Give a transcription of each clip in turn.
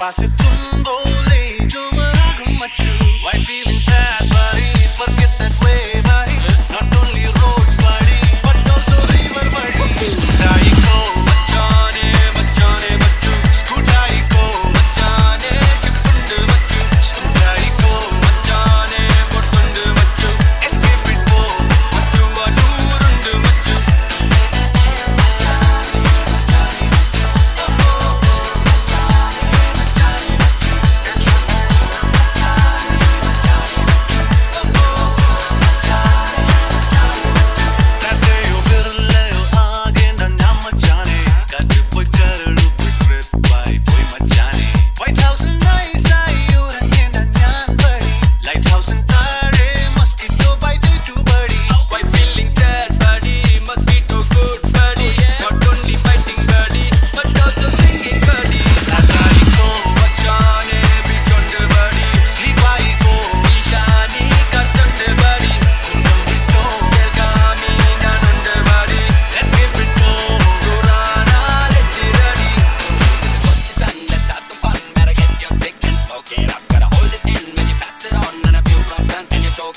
Bypass it, tundo, lay, jo, machu. Why feeling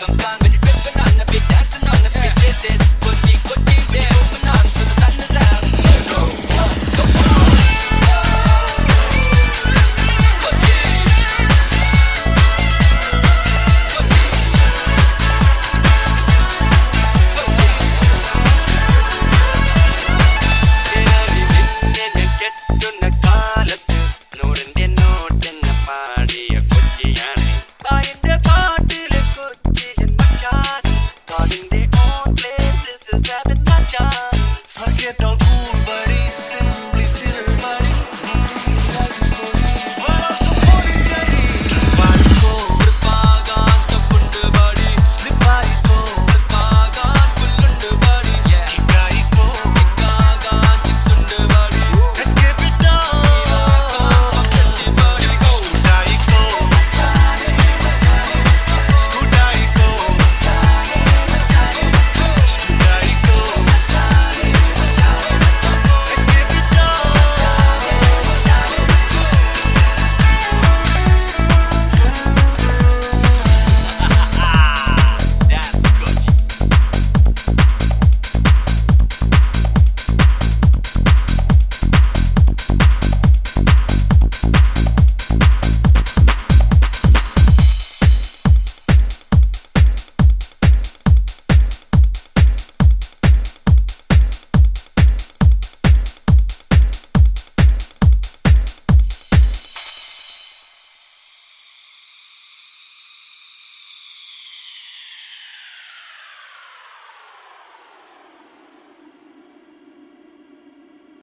some fun but it's ripping on the beat, dancing on the beat. This is